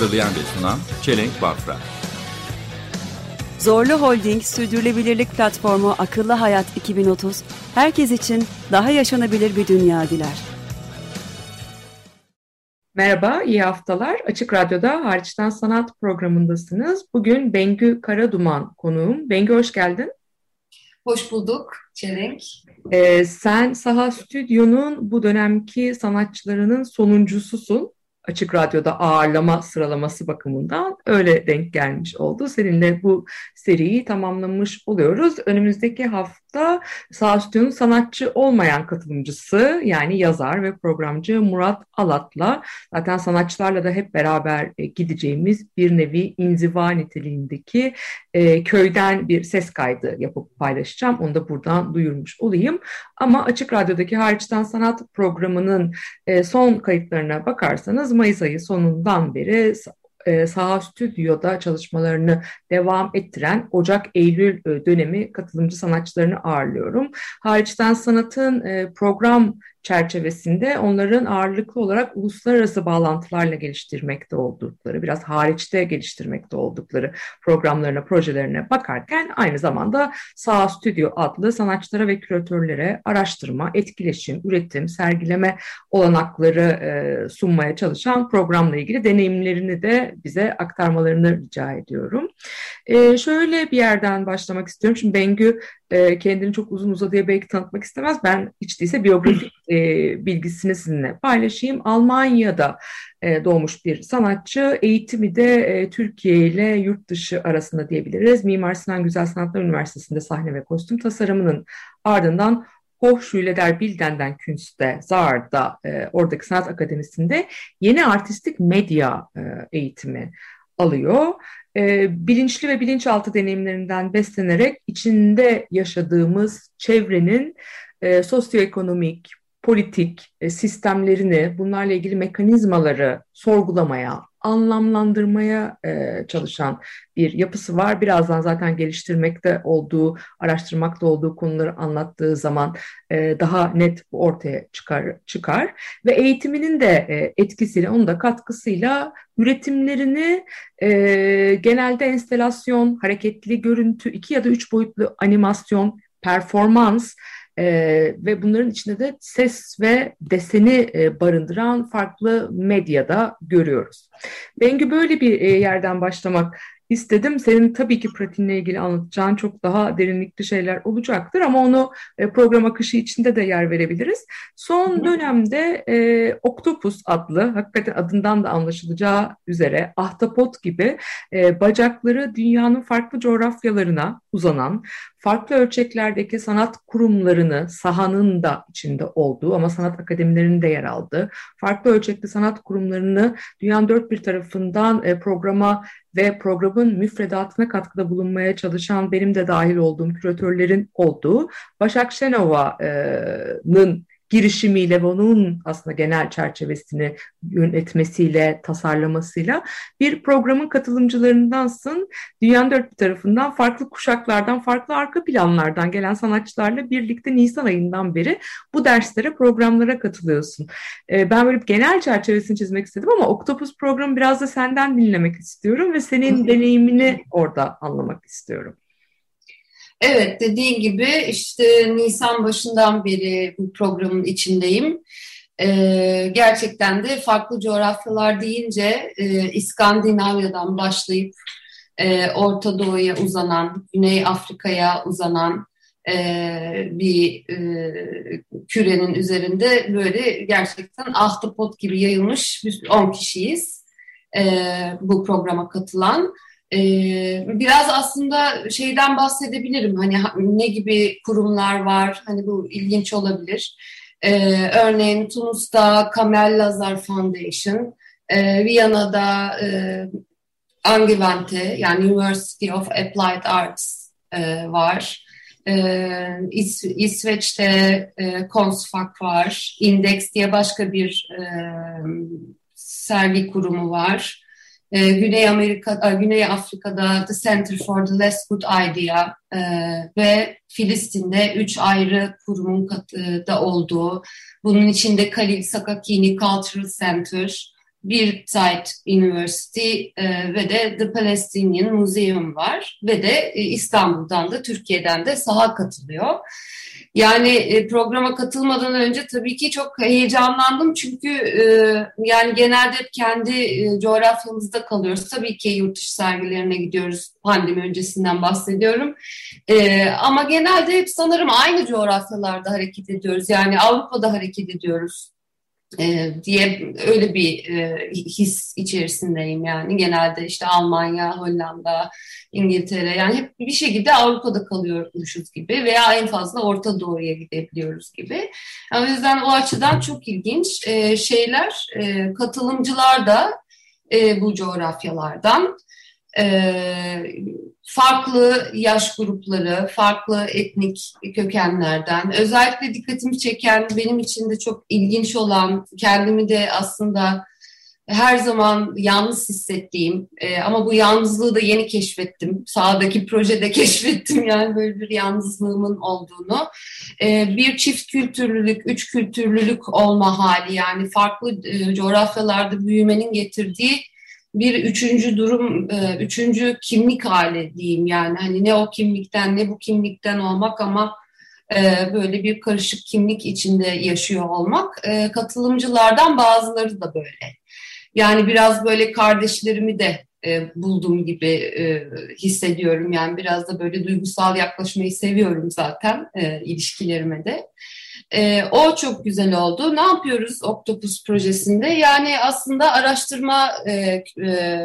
Hazırlayan ve sunan Çelenk Bafra Zorlu Holding Sürdürülebilirlik Platformu Akıllı Hayat 2030, herkes için daha yaşanabilir bir dünya diler. Merhaba, iyi haftalar. Açık Radyo'da Hariçten Sanat programındasınız. Bugün Bengü Karaduman konuğum. Bengü hoş geldin. Hoş bulduk Çelenk. Ee, sen Saha Stüdyo'nun bu dönemki sanatçılarının sonuncususun. Açık Radyo'da ağırlama sıralaması bakımından öyle denk gelmiş oldu. Seninle bu seriyi tamamlamış oluyoruz. Önümüzdeki hafta Saha Stüdyo'nun sanatçı olmayan katılımcısı yani yazar ve programcı Murat Alat'la zaten sanatçılarla da hep beraber e, gideceğimiz bir nevi inziva niteliğindeki e, köyden bir ses kaydı yapıp paylaşacağım. Onu da buradan duyurmuş olayım. Ama Açık Radyo'daki Hariçten Sanat programının e, son kayıtlarına bakarsanız Mayıs ayı sonundan beri e, Saha Stüdyo'da çalışmalarını devam ettiren Ocak-Eylül e, dönemi katılımcı sanatçılarını ağırlıyorum. Hariçten Sanat'ın e, program çerçevesinde onların ağırlıklı olarak uluslararası bağlantılarla geliştirmekte oldukları, biraz hariçte geliştirmekte oldukları programlarına, projelerine bakarken aynı zamanda Saha Stüdyo adlı sanatçılara ve küratörlere araştırma, etkileşim, üretim, sergileme olanakları e, sunmaya çalışan programla ilgili deneyimlerini de bize aktarmalarını rica ediyorum. E, şöyle bir yerden başlamak istiyorum. Şimdi Bengü e, kendini çok uzun uzadıya belki tanıtmak istemez. Ben hiç değilse biyografik e, bilgisini sizinle paylaşayım. Almanya'da e, doğmuş bir sanatçı. Eğitimi de e, Türkiye ile yurt dışı arasında diyebiliriz. Mimar Sinan Güzel Sanatlar Üniversitesi'nde sahne ve kostüm tasarımının ardından Hochschule der Bildenden Künste, Zaar'da, e, oradaki sanat akademisinde yeni artistik medya e, eğitimi alıyor. E, bilinçli ve bilinçaltı deneyimlerinden beslenerek içinde yaşadığımız çevrenin e, sosyoekonomik, politik e, sistemlerini, bunlarla ilgili mekanizmaları sorgulamaya, anlamlandırmaya e, çalışan bir yapısı var. Birazdan zaten geliştirmekte olduğu, araştırmakta olduğu konuları anlattığı zaman e, daha net ortaya çıkar. çıkar. Ve eğitiminin de e, etkisiyle, onun da katkısıyla üretimlerini e, genelde enstelasyon, hareketli görüntü, iki ya da üç boyutlu animasyon, performans, ee, ve bunların içinde de ses ve deseni e, barındıran farklı medyada görüyoruz. Bengü böyle bir e, yerden başlamak istedim. Senin tabii ki pratinle ilgili anlatacağın çok daha derinlikli şeyler olacaktır ama onu e, program akışı içinde de yer verebiliriz. Son dönemde e, Octopus adlı, hakikaten adından da anlaşılacağı üzere ahtapot gibi e, bacakları dünyanın farklı coğrafyalarına uzanan, farklı ölçeklerdeki sanat kurumlarını sahanın da içinde olduğu ama sanat akademilerinin de yer aldığı, farklı ölçekli sanat kurumlarını dünyanın dört bir tarafından e, programa ve programın müfredatına katkıda bulunmaya çalışan benim de dahil olduğum küratörlerin olduğu Başak Şenova'nın girişimiyle ve onun aslında genel çerçevesini yönetmesiyle, tasarlamasıyla bir programın katılımcılarındansın. Dünyanın dört bir tarafından farklı kuşaklardan, farklı arka planlardan gelen sanatçılarla birlikte Nisan ayından beri bu derslere, programlara katılıyorsun. Ee, ben böyle genel çerçevesini çizmek istedim ama Octopus programı biraz da senden dinlemek istiyorum ve senin deneyimini orada anlamak istiyorum. Evet dediğin gibi işte Nisan başından beri bu programın içindeyim. Ee, gerçekten de farklı coğrafyalar deyince e, İskandinavya'dan başlayıp e, Orta Doğu'ya uzanan, Güney Afrika'ya uzanan e, bir e, kürenin üzerinde böyle gerçekten ahtapot gibi yayılmış 10 kişiyiz e, bu programa katılan. Ee, biraz aslında şeyden bahsedebilirim. Hani ne gibi kurumlar var? Hani bu ilginç olabilir. Ee, örneğin Tunus'ta Kamel Lazar Foundation, e, Viyana'da e, Angewandte yani University of Applied Arts e, var. İs, İsveç'te e, Konsfak var. Index diye başka bir e, sergi kurumu var. E, Güney Amerika, Güney Afrika'da The Center for the Less Good Idea e, ve Filistin'de üç ayrı kurumun da olduğu, bunun içinde Khalil Sakakini Cultural Center, bir Site University e, ve de The Palestinian Museum var ve de e, İstanbul'dan da Türkiye'den de saha katılıyor. Yani e, programa katılmadan önce tabii ki çok heyecanlandım çünkü e, yani genelde hep kendi e, coğrafyamızda kalıyoruz. Tabii ki yurt dışı sergilerine gidiyoruz pandemi öncesinden bahsediyorum. Ama genelde hep sanırım aynı coğrafyalarda hareket ediyoruz. Yani Avrupa'da hareket ediyoruz e, diye öyle bir e, his içerisindeyim yani genelde işte Almanya, Hollanda, İngiltere yani hep bir şekilde Avrupa'da kalıyormuşuz gibi veya en fazla Orta Doğu'ya gidebiliyoruz gibi. Yani o yüzden o açıdan çok ilginç e, şeyler katılımcılar da bu coğrafyalardan farklı yaş grupları, farklı etnik kökenlerden, özellikle dikkatimi çeken, benim için de çok ilginç olan, kendimi de aslında her zaman yalnız hissettiğim e, ama bu yalnızlığı da yeni keşfettim. Sağdaki projede keşfettim yani böyle bir yalnızlığımın olduğunu. E, bir çift kültürlülük, üç kültürlülük olma hali yani farklı e, coğrafyalarda büyümenin getirdiği bir üçüncü durum, e, üçüncü kimlik hali diyeyim yani. Hani ne o kimlikten ne bu kimlikten olmak ama e, böyle bir karışık kimlik içinde yaşıyor olmak. E, katılımcılardan bazıları da böyle. Yani biraz böyle kardeşlerimi de buldum gibi hissediyorum. Yani biraz da böyle duygusal yaklaşmayı seviyorum zaten ilişkilerime de. E, o çok güzel oldu. Ne yapıyoruz Octopus projesinde? Yani aslında araştırma e, e,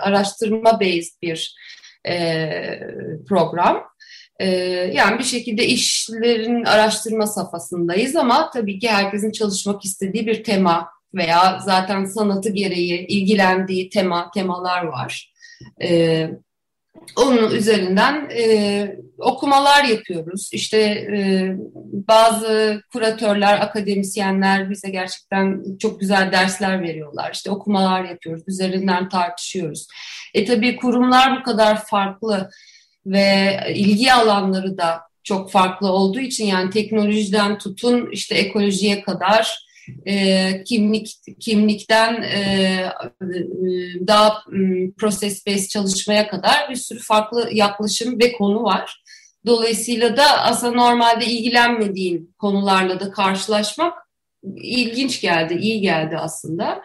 araştırma based bir e, program. E, yani bir şekilde işlerin araştırma safhasındayız ama tabii ki herkesin çalışmak istediği bir tema veya zaten sanatı gereği ilgilendiği tema temalar var. E, onun üzerinden e, okumalar yapıyoruz. İşte e, bazı kuratörler, akademisyenler bize gerçekten çok güzel dersler veriyorlar. İşte okumalar yapıyoruz, üzerinden tartışıyoruz. E tabii kurumlar bu kadar farklı ve ilgi alanları da çok farklı olduğu için yani teknolojiden tutun işte ekolojiye kadar e, kimlik kimlikten e, daha proses based çalışmaya kadar bir sürü farklı yaklaşım ve konu var. Dolayısıyla da aslında normalde ilgilenmediğim konularla da karşılaşmak ilginç geldi, iyi geldi aslında.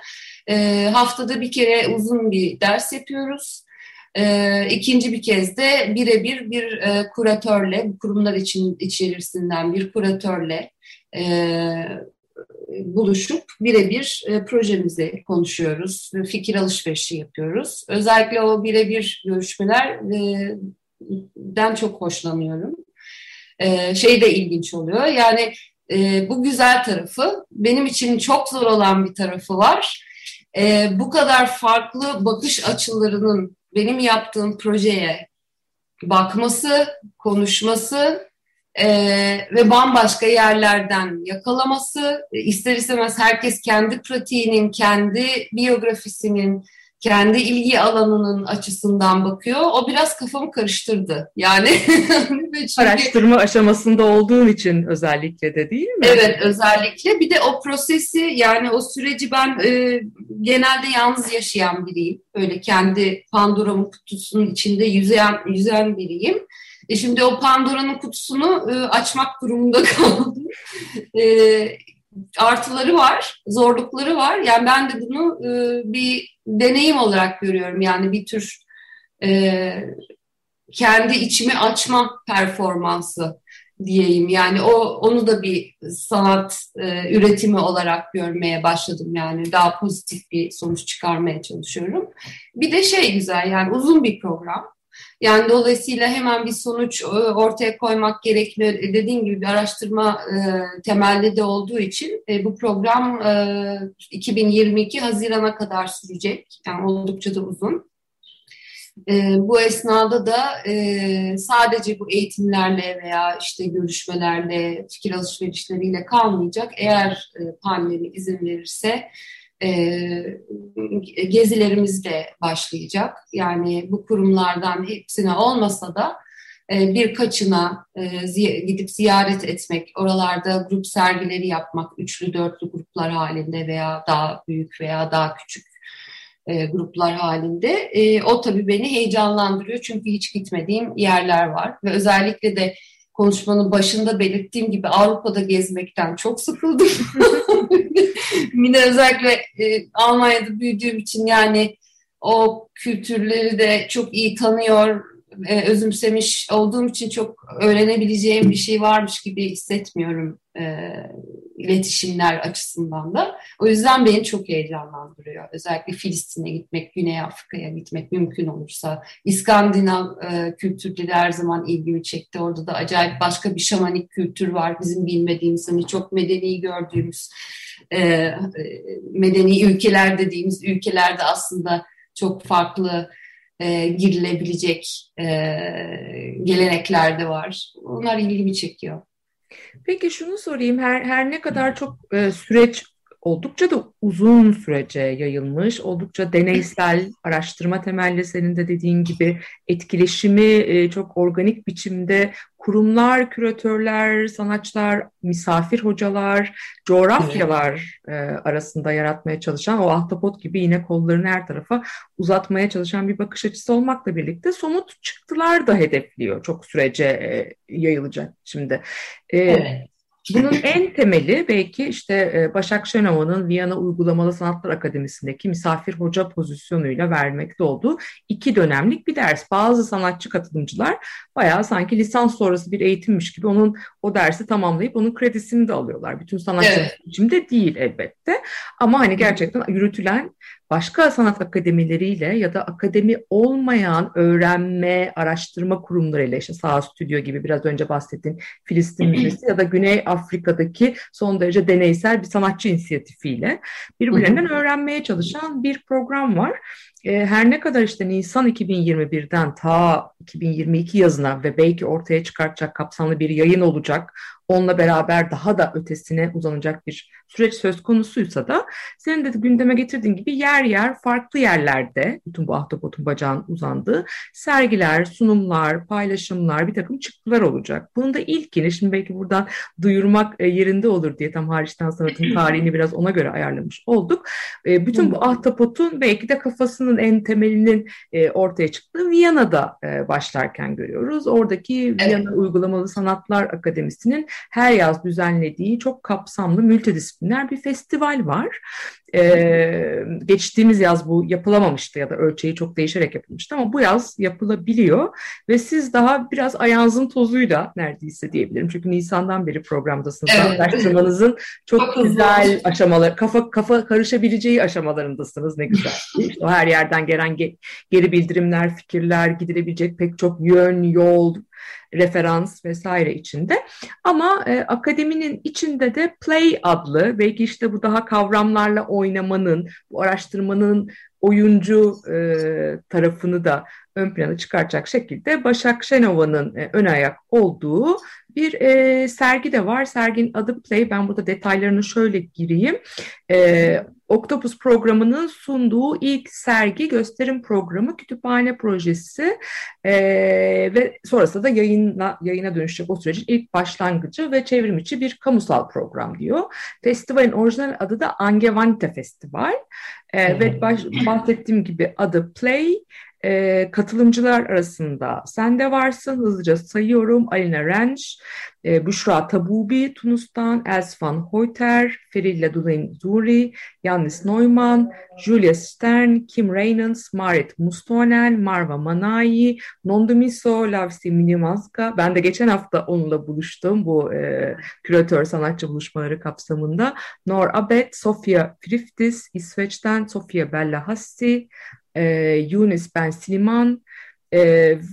E, haftada bir kere uzun bir ders yapıyoruz. E, ikinci bir kez de birebir bir e, kuratörle, kurumlar için içerisinden bir kuratörle e, buluşup birebir e, projemizi konuşuyoruz, fikir alışverişi yapıyoruz. Özellikle o birebir görüşmelerden çok hoşlanıyorum. E, şey de ilginç oluyor, yani e, bu güzel tarafı, benim için çok zor olan bir tarafı var. E, bu kadar farklı bakış açılarının benim yaptığım projeye bakması, konuşması ee, ve bambaşka yerlerden yakalaması, e, ister istemez herkes kendi pratiğinin, kendi biyografisinin, kendi ilgi alanının açısından bakıyor. O biraz kafamı karıştırdı. Yani çünkü, araştırma aşamasında olduğun için özellikle de değil mi? Evet, özellikle. Bir de o prosesi yani o süreci ben e, genelde yalnız yaşayan biriyim. Öyle kendi Pandora'mın kutusunun içinde yüzen yüzen biriyim. E şimdi o Pandora'nın kutusunu e, açmak durumunda kaldım. E, artıları var, zorlukları var. Yani ben de bunu e, bir deneyim olarak görüyorum. Yani bir tür e, kendi içimi açma performansı diyeyim. Yani o onu da bir sanat e, üretimi olarak görmeye başladım. Yani daha pozitif bir sonuç çıkarmaya çalışıyorum. Bir de şey güzel yani uzun bir program. Yani dolayısıyla hemen bir sonuç e, ortaya koymak gerekmiyor. E, dediğim gibi bir araştırma e, temelli de olduğu için bu program e, 2022 Haziran'a kadar sürecek. Yani oldukça da uzun. Bu esnada da sadece bu eğitimlerle veya işte görüşmelerle, fikir alışverişleriyle kalmayacak. Eğer e, pandemi izin verirse gezilerimiz de başlayacak. Yani bu kurumlardan hepsine olmasa da e, birkaçına e, gidip ziyaret etmek, oralarda grup sergileri yapmak, üçlü dörtlü gruplar halinde veya daha büyük veya daha küçük e, gruplar halinde. O tabii beni heyecanlandırıyor çünkü hiç gitmediğim yerler var ve özellikle de konuşmanın başında belirttiğim gibi Avrupa'da gezmekten çok sıkıldım. Yine özellikle e, Almanya'da büyüdüğüm için yani o kültürleri de çok iyi tanıyor, e, özümsemiş olduğum için çok öğrenebileceğim bir şey varmış gibi hissetmiyorum e, iletişimler açısından da. O yüzden beni çok heyecanlandırıyor. Özellikle Filistin'e gitmek, Güney Afrika'ya gitmek mümkün olursa. İskandinav e, kültürleri her zaman ilgimi çekti. Orada da acayip başka bir şamanik kültür var. Bizim bilmediğimiz, hani çok medeni gördüğümüz e, medeni ülkeler dediğimiz ülkelerde aslında çok farklı e, girilebilecek e, gelenekler de var. Onlar ilgimi çekiyor. Peki şunu sorayım, her, her ne kadar çok e, süreç oldukça da uzun sürece yayılmış, oldukça deneysel, araştırma temelli senin de dediğin gibi etkileşimi e, çok organik biçimde kurumlar, küratörler, sanatçılar, misafir hocalar, coğrafyalar e, arasında yaratmaya çalışan o ahtapot gibi yine kollarını her tarafa uzatmaya çalışan bir bakış açısı olmakla birlikte somut çıktılar da hedefliyor çok sürece e, yayılacak şimdi. E, evet. Bunun en temeli belki işte e, Başak Şenova'nın Viyana Uygulamalı Sanatlar Akademisi'ndeki misafir hoca pozisyonuyla vermekte olduğu iki dönemlik bir ders. Bazı sanatçı katılımcılar bayağı sanki lisans sonrası bir eğitimmiş gibi onun o dersi tamamlayıp onun kredisini de alıyorlar. Bütün sanatçı evet. içimde değil elbette ama hani gerçekten yürütülen başka sanat akademileriyle ya da akademi olmayan öğrenme, araştırma kurumlarıyla işte Sağ Stüdyo gibi biraz önce bahsettiğim Filistin Müzesi ya da Güney Afrika'daki son derece deneysel bir sanatçı inisiyatifiyle birbirlerinden öğrenmeye çalışan bir program var. E, her ne kadar işte Nisan 2021'den ta 2022 yazına ve belki ortaya çıkartacak kapsamlı bir yayın olacak, onunla beraber daha da ötesine uzanacak bir süreç söz konusuysa da senin de gündeme getirdiğin gibi yer yer farklı yerlerde bütün bu ahtapotun bacağın uzandığı sergiler, sunumlar, paylaşımlar, bir takım çıktılar olacak. Bunun da ilkini şimdi belki buradan duyurmak e, yerinde olur diye tam hariçten sanatın tarihini biraz ona göre ayarlamış olduk. E, bütün bu ahtapotun belki de kafasının en temelinin e, ortaya çıktığı Viyana'da başlarken görüyoruz. Oradaki Viyana Uygulamalı Sanatlar Akademisi'nin her yaz düzenlediği çok kapsamlı multidisipliner bir festival var. Ee, geçtiğimiz yaz bu yapılamamıştı ya da ölçeği çok değişerek yapılmıştı ama bu yaz yapılabiliyor ve siz daha biraz ayağınızın tozuyla neredeyse diyebilirim. Çünkü Nisan'dan beri programdasınız. Evet. Araştırmanızın çok, çok güzel aşamalar, kafa kafa karışabileceği aşamalarındasınız ne güzel. işte her yerden gelen ge geri bildirimler, fikirler, gidilebilecek pek çok yön, yol, referans vesaire içinde. Ama e, akademinin içinde de Play adlı belki işte bu daha kavramlarla oynamanın, bu araştırmanın oyuncu e, tarafını da ön plana çıkaracak şekilde Başak Şenova'nın e, ön ayak olduğu bir e, sergi de var. Serginin adı Play. Ben burada detaylarını şöyle gireyim. E, Octopus programının sunduğu ilk sergi gösterim programı kütüphane projesi e, ve sonrasında da yayına, yayına dönüşecek o sürecin ilk başlangıcı ve çevrim içi bir kamusal program diyor. Festivalin orijinal adı da Angevante Festival e, ve baş, bahsettiğim gibi adı Play e, katılımcılar arasında sen de varsın. Hızlıca sayıyorum. Alina Renç, e, Büşra Tabubi Tunus'tan, Elsvan Hoyter, Ferilla Dulain Zuri, Yannis Neumann, Julia Stern, Kim Reynolds, Marit Mustonen, Marva Manayi, Nondumiso, Lavsi Minimaska. Ben de geçen hafta onunla buluştum bu e, küratör sanatçı buluşmaları kapsamında. Nor Abed, Sofia Friftis, İsveç'ten Sofia Bella Hassi, e, Yunus Ben Siliman e,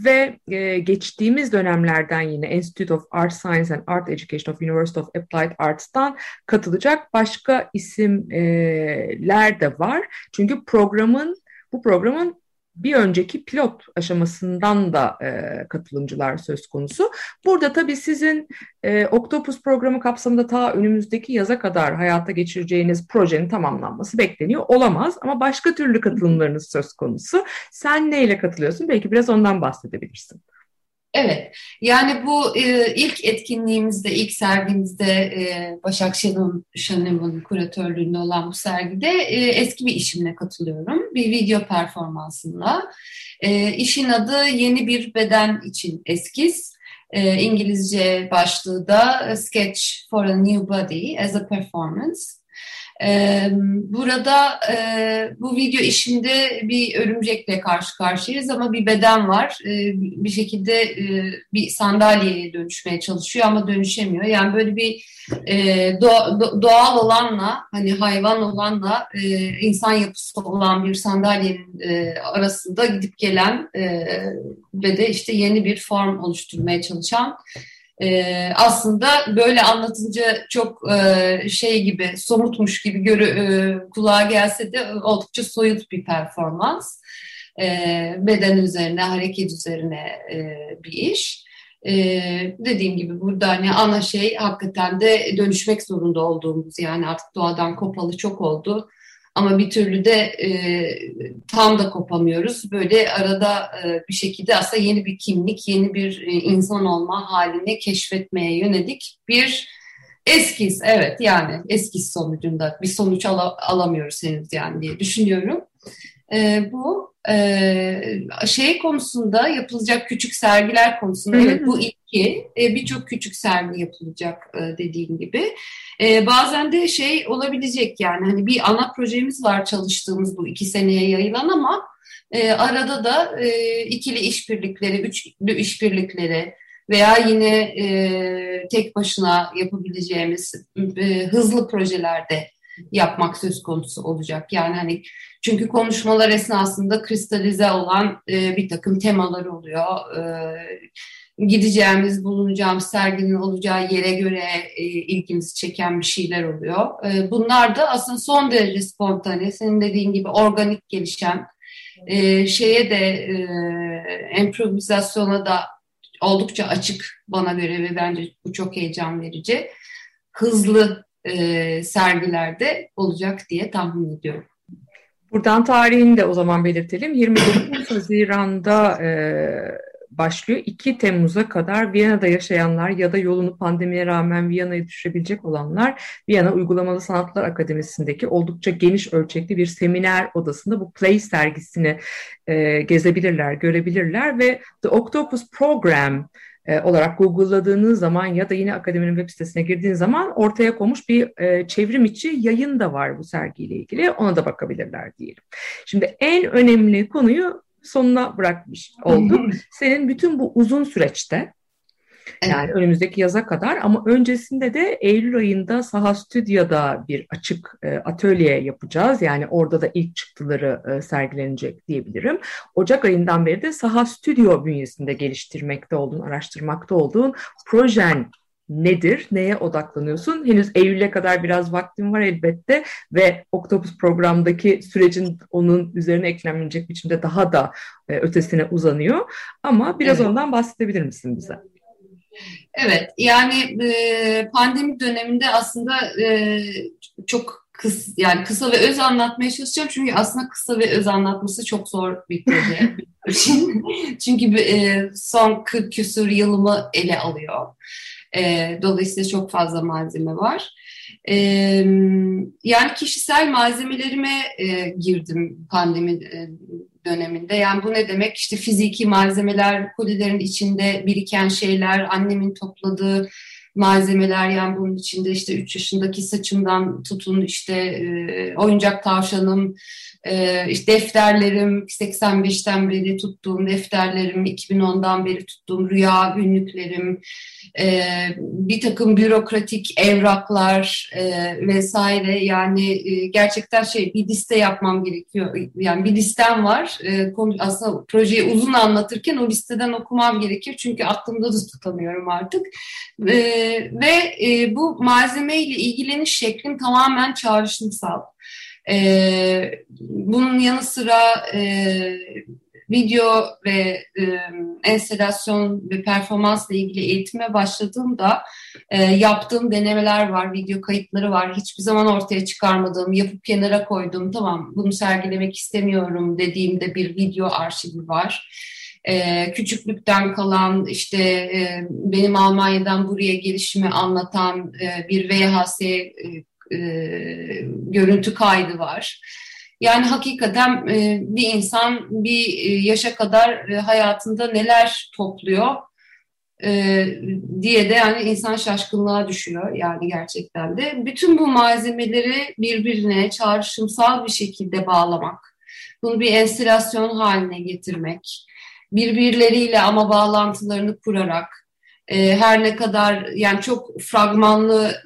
ve e, geçtiğimiz dönemlerden yine Institute of Art Science and Art Education of University of Applied Arts'tan katılacak başka isimler de var. Çünkü programın bu programın bir önceki pilot aşamasından da e, katılımcılar söz konusu. Burada tabii sizin e, Octopus programı kapsamında ta önümüzdeki yaza kadar hayata geçireceğiniz projenin tamamlanması bekleniyor. Olamaz ama başka türlü katılımlarınız söz konusu. Sen neyle katılıyorsun? Belki biraz ondan bahsedebilirsin. Evet, yani bu e, ilk etkinliğimizde, ilk sergimizde e, Başak Şenol'un kuratörlüğünde olan bu sergide e, eski bir işimle katılıyorum. Bir video performansında. E, işin adı Yeni Bir Beden için Eskiz. E, İngilizce başlığı da Sketch for a New Body as a Performance. Burada bu video işinde bir örümcekle karşı karşıyayız ama bir beden var. Bir şekilde bir sandalyeye dönüşmeye çalışıyor ama dönüşemiyor. Yani böyle bir doğal olanla hani hayvan olanla insan yapısı olan bir sandalyenin arasında gidip gelen ve de işte yeni bir form oluşturmaya çalışan e, aslında böyle anlatınca çok e, şey gibi somutmuş gibi görü, e, kulağa gelse de oldukça soyut bir performans. E, beden üzerine, hareket üzerine e, bir iş. Ee, dediğim gibi burada hani ana şey hakikaten de dönüşmek zorunda olduğumuz yani artık doğadan kopalı çok oldu. Ama bir türlü de e, tam da kopamıyoruz. Böyle arada e, bir şekilde aslında yeni bir kimlik, yeni bir e, insan olma halini keşfetmeye yönelik bir eskiz. Evet yani eskiz sonucunda bir sonuç al alamıyoruz henüz yani diye düşünüyorum. E, bu e, şey konusunda yapılacak küçük sergiler konusunda evet bu iki e, birçok küçük sergi yapılacak e, dediğim gibi. E, bazen de şey olabilecek yani hani bir ana projemiz var çalıştığımız bu iki seneye yayılan ama e, arada da e, ikili işbirlikleri, üçlü işbirlikleri veya yine e, tek başına yapabileceğimiz e, hızlı projelerde yapmak söz konusu olacak. Yani hani çünkü konuşmalar esnasında kristalize olan e, bir takım temalar oluyor. E, gideceğimiz, bulunacağımız serginin olacağı yere göre e, ilgimizi çeken bir şeyler oluyor. E, bunlar da aslında son derece spontane, senin dediğin gibi organik gelişen, e, şeye de e, improvizasyona da oldukça açık bana göre ve bence bu çok heyecan verici. Hızlı e, sergilerde olacak diye tahmin ediyorum. Buradan tarihini de o zaman belirtelim. 29 Haziran'da e, başlıyor. 2 Temmuz'a kadar Viyana'da yaşayanlar ya da yolunu pandemiye rağmen Viyana'ya düşürebilecek olanlar Viyana Uygulamalı Sanatlar Akademisi'ndeki oldukça geniş ölçekli bir seminer odasında bu Play sergisini e, gezebilirler, görebilirler ve The Octopus Program e, olarak Google'ladığınız zaman ya da yine akademinin web sitesine girdiğiniz zaman ortaya konmuş bir e, çevrim içi yayın da var bu sergiyle ilgili. Ona da bakabilirler diyelim. Şimdi en önemli konuyu sonuna bırakmış oldum. Senin bütün bu uzun süreçte yani önümüzdeki yaza kadar ama öncesinde de Eylül ayında Saha Stüdyo'da bir açık e, atölye yapacağız. Yani orada da ilk çıktıları e, sergilenecek diyebilirim. Ocak ayından beri de Saha Stüdyo bünyesinde geliştirmekte olduğun, araştırmakta olduğun projen nedir, neye odaklanıyorsun? Henüz Eylül'e kadar biraz vaktim var elbette ve Octopus programdaki sürecin onun üzerine eklenmeyecek biçimde daha da e, ötesine uzanıyor. Ama biraz evet. ondan bahsedebilir misin bize? Evet, yani e, pandemi döneminde aslında e, çok kısa, yani kısa ve öz anlatmaya çalışacağım çünkü aslında kısa ve öz anlatması çok zor bir proje. çünkü e, son 40 küsur yılımı ele alıyor. E, dolayısıyla çok fazla malzeme var. E, yani kişisel malzemelerime e, girdim pandemi e, döneminde. Yani bu ne demek? İşte fiziki malzemeler, kolilerin içinde biriken şeyler, annemin topladığı malzemeler yani bunun içinde işte 3 yaşındaki saçımdan tutun işte e, oyuncak tavşanım, e, işte defterlerim 85'ten beri tuttuğum defterlerim, 2010'dan beri tuttuğum rüya günlüklerim, e, bir takım bürokratik evraklar vesaire yani gerçekten şey bir liste yapmam gerekiyor. Yani bir listem var. Aslında projeyi uzun anlatırken o listeden okumam gerekiyor çünkü aklımda da tutamıyorum artık. E, ve e, bu malzemeyle ilgileniş şeklim tamamen çağrışımsal. E, bunun yanı sıra e, video ve e, enstelasyon ve performansla ilgili eğitime başladığımda e, yaptığım denemeler var, video kayıtları var. Hiçbir zaman ortaya çıkarmadığım, yapıp kenara koyduğum, tamam bunu sergilemek istemiyorum dediğimde bir video arşivi var. Ee, küçüklükten kalan işte e, benim Almanya'dan buraya gelişimi anlatan e, bir VHS e, e, görüntü kaydı var. Yani hakikaten e, bir insan bir e, yaşa kadar e, hayatında neler topluyor e, diye de yani insan şaşkınlığa düşüyor yani gerçekten de. Bütün bu malzemeleri birbirine çağrışımsal bir şekilde bağlamak, bunu bir enstelasyon haline getirmek, birbirleriyle ama bağlantılarını kurarak e, her ne kadar yani çok fragmanlı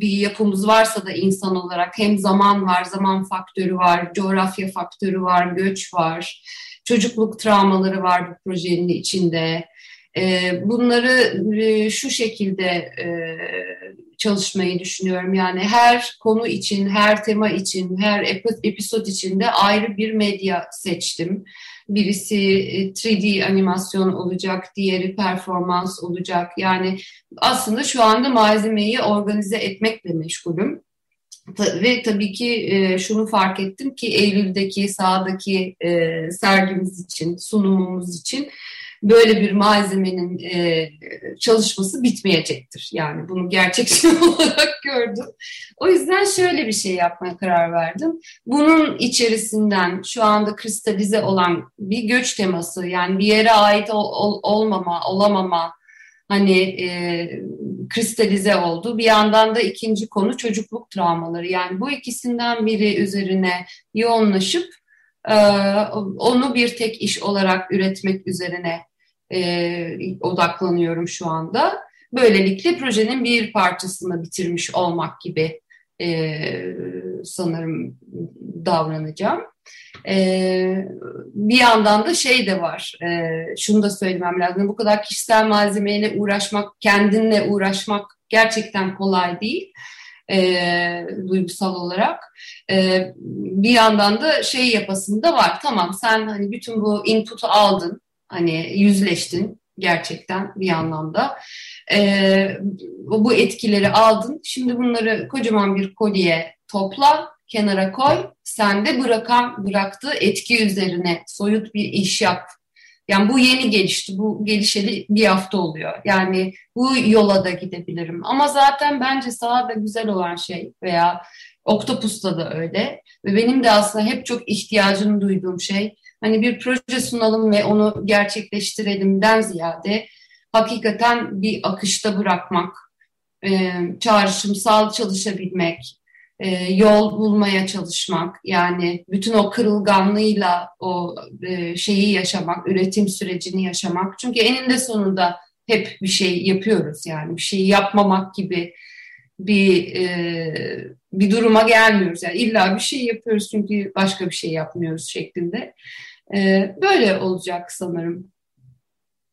bir yapımız varsa da insan olarak hem zaman var, zaman faktörü var, coğrafya faktörü var, göç var, çocukluk travmaları var bu projenin içinde. E, bunları e, şu şekilde e, çalışmayı düşünüyorum. Yani her konu için, her tema için, her episod içinde ayrı bir medya seçtim. Birisi 3D e, animasyon olacak, diğeri performans olacak. Yani aslında şu anda malzemeyi organize etmekle meşgulüm. Ve tabii ki şunu fark ettim ki Eylül'deki sahadaki e, sergimiz için, sunumumuz için böyle bir malzemenin e, çalışması bitmeyecektir. Yani bunu gerçekçi olarak gördüm. O yüzden şöyle bir şey yapmaya karar verdim. Bunun içerisinden şu anda kristalize olan bir göç teması yani bir yere ait ol, ol, olmama, olamama hani e, kristalize oldu. Bir yandan da ikinci konu çocukluk travmaları. Yani bu ikisinden biri üzerine yoğunlaşıp e, onu bir tek iş olarak üretmek üzerine e, odaklanıyorum şu anda. Böylelikle projenin bir parçasını bitirmiş olmak gibi e, sanırım davranacağım. E, bir yandan da şey de var, e, şunu da söylemem lazım. Bu kadar kişisel malzemeyle uğraşmak, kendinle uğraşmak gerçekten kolay değil. E, duygusal olarak. E, bir yandan da şey yapasında var. Tamam sen hani bütün bu input'u aldın Hani yüzleştin gerçekten bir anlamda. Ee, bu etkileri aldın. Şimdi bunları kocaman bir kolye topla, kenara koy. Sen de bırakan, bıraktığı etki üzerine soyut bir iş yap. Yani bu yeni gelişti. Bu gelişeli bir hafta oluyor. Yani bu yola da gidebilirim. Ama zaten bence sahada güzel olan şey veya Oktopus'ta da öyle. Ve benim de aslında hep çok ihtiyacını duyduğum şey hani bir proje sunalım ve onu gerçekleştirelimden ziyade hakikaten bir akışta bırakmak, e, çağrışımsal çalışabilmek, e, yol bulmaya çalışmak, yani bütün o kırılganlığıyla o e, şeyi yaşamak, üretim sürecini yaşamak. Çünkü eninde sonunda hep bir şey yapıyoruz yani bir şey yapmamak gibi bir e, bir duruma gelmiyoruz. Yani illa bir şey yapıyoruz çünkü başka bir şey yapmıyoruz şeklinde. Ee, böyle olacak sanırım.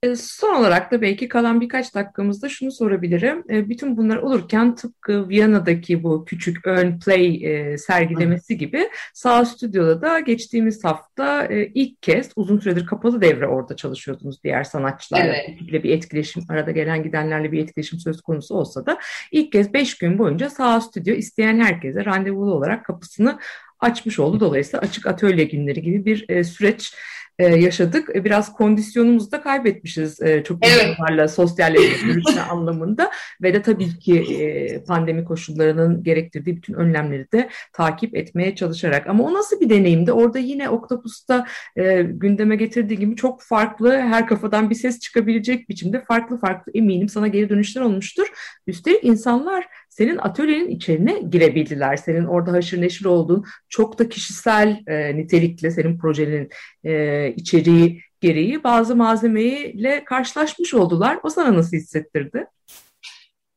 E, son olarak da belki kalan birkaç dakikamızda şunu sorabilirim. E, bütün bunlar olurken tıpkı Viyana'daki bu küçük Earn Play e, sergilemesi gibi Sağ Stüdyo'da da geçtiğimiz hafta ilk kez uzun süredir kapalı devre orada çalışıyordunuz diğer sanatçılarla. Evet. bir etkileşim, arada gelen gidenlerle bir etkileşim söz konusu olsa da ilk kez beş gün boyunca Sağ Stüdyo isteyen herkese randevulu olarak kapısını açmış oldu. Dolayısıyla açık atölye günleri gibi bir e, süreç e, yaşadık. E, biraz kondisyonumuzu da kaybetmişiz e, çok evet. insanlarla sosyalleşme anlamında ve de tabii ki e, pandemi koşullarının gerektirdiği bütün önlemleri de takip etmeye çalışarak. Ama o nasıl bir deneyimdi? Orada yine Octopus'ta e, gündeme getirdiği gibi çok farklı, her kafadan bir ses çıkabilecek biçimde farklı farklı eminim sana geri dönüşler olmuştur. Üstelik insanlar senin atölyenin içine girebildiler. Senin orada haşır neşir olduğun çok da kişisel e, nitelikle senin projenin e, içeriği gereği bazı malzemeyle karşılaşmış oldular. O sana nasıl hissettirdi?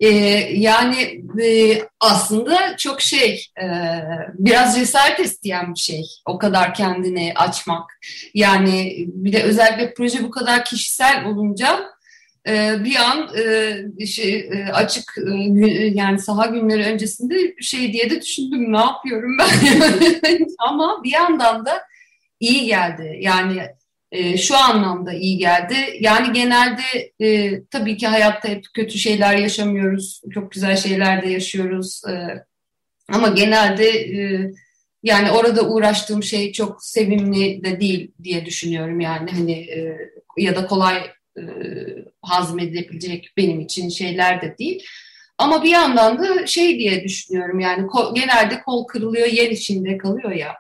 Ee, yani e, aslında çok şey e, biraz cesaret isteyen bir şey o kadar kendini açmak yani bir de özellikle proje bu kadar kişisel olunca bir an e, şey, e, açık e, yani saha günleri öncesinde şey diye de düşündüm ne yapıyorum ben ama bir yandan da iyi geldi yani şu anlamda iyi geldi. Yani genelde tabii ki hayatta hep kötü şeyler yaşamıyoruz. Çok güzel şeyler de yaşıyoruz. Ama genelde yani orada uğraştığım şey çok sevimli de değil diye düşünüyorum. Yani hani ya da kolay e, hazmedilebilecek benim için şeyler de değil. Ama bir yandan da şey diye düşünüyorum yani ko, genelde kol kırılıyor yer içinde kalıyor ya.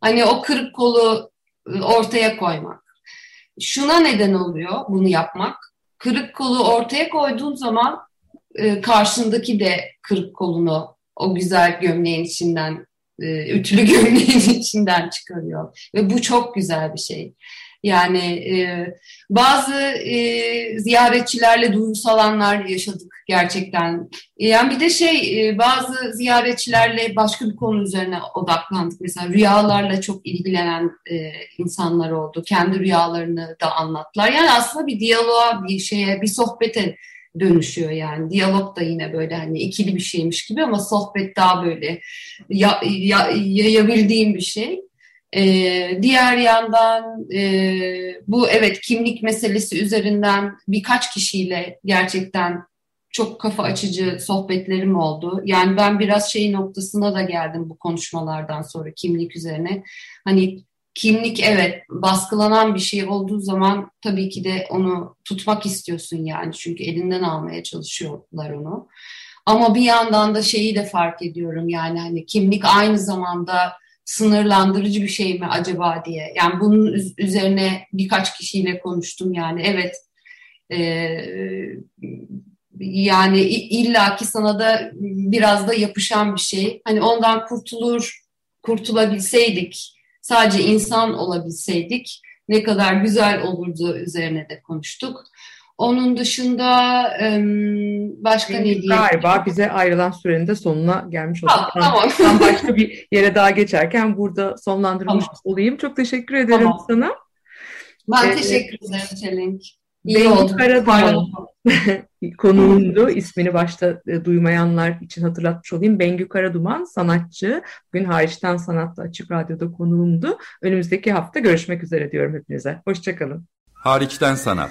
Hani o kırık kolu e, ortaya koymak. Şuna neden oluyor bunu yapmak. Kırık kolu ortaya koyduğun zaman e, karşındaki de kırık kolunu o güzel gömleğin içinden, e, ütülü gömleğin içinden çıkarıyor. Ve bu çok güzel bir şey. Yani e, bazı e, ziyaretçilerle duygusal anlar yaşadık gerçekten. Yani bir de şey e, bazı ziyaretçilerle başka bir konu üzerine odaklandık. Mesela rüyalarla çok ilgilenen e, insanlar oldu. Kendi rüyalarını da anlattılar. Yani aslında bir diyaloğa, bir şeye, bir sohbete dönüşüyor yani. Diyalog da yine böyle hani ikili bir şeymiş gibi ama sohbet daha böyle ya, ya, yayabildiğim bir şey. Ee, diğer yandan e, bu evet kimlik meselesi üzerinden birkaç kişiyle gerçekten çok kafa açıcı sohbetlerim oldu. Yani ben biraz şey noktasına da geldim bu konuşmalardan sonra kimlik üzerine. Hani kimlik evet baskılanan bir şey olduğu zaman tabii ki de onu tutmak istiyorsun yani. Çünkü elinden almaya çalışıyorlar onu. Ama bir yandan da şeyi de fark ediyorum yani hani kimlik aynı zamanda sınırlandırıcı bir şey mi acaba diye. Yani bunun üzerine birkaç kişiyle konuştum yani evet e, yani illaki sana da biraz da yapışan bir şey. Hani ondan kurtulur kurtulabilseydik sadece insan olabilseydik ne kadar güzel olurdu üzerine de konuştuk. Onun dışında başka ne diyeyim? Galiba bize ayrılan sürenin de sonuna gelmiş olduk. Tamam. Ben başka bir yere daha geçerken burada sonlandırmış tamam. olayım. Çok teşekkür ederim tamam. sana. Ben ee, teşekkür ederim Çelenk. İyi oldu. Karaduman konuğumdu. İsmini başta e, duymayanlar için hatırlatmış olayım. Bengü Karaduman sanatçı. Bugün hariçten sanatta Açık Radyo'da konuğumdu. Önümüzdeki hafta görüşmek üzere diyorum hepinize. Hoşçakalın. Hariçten Sanat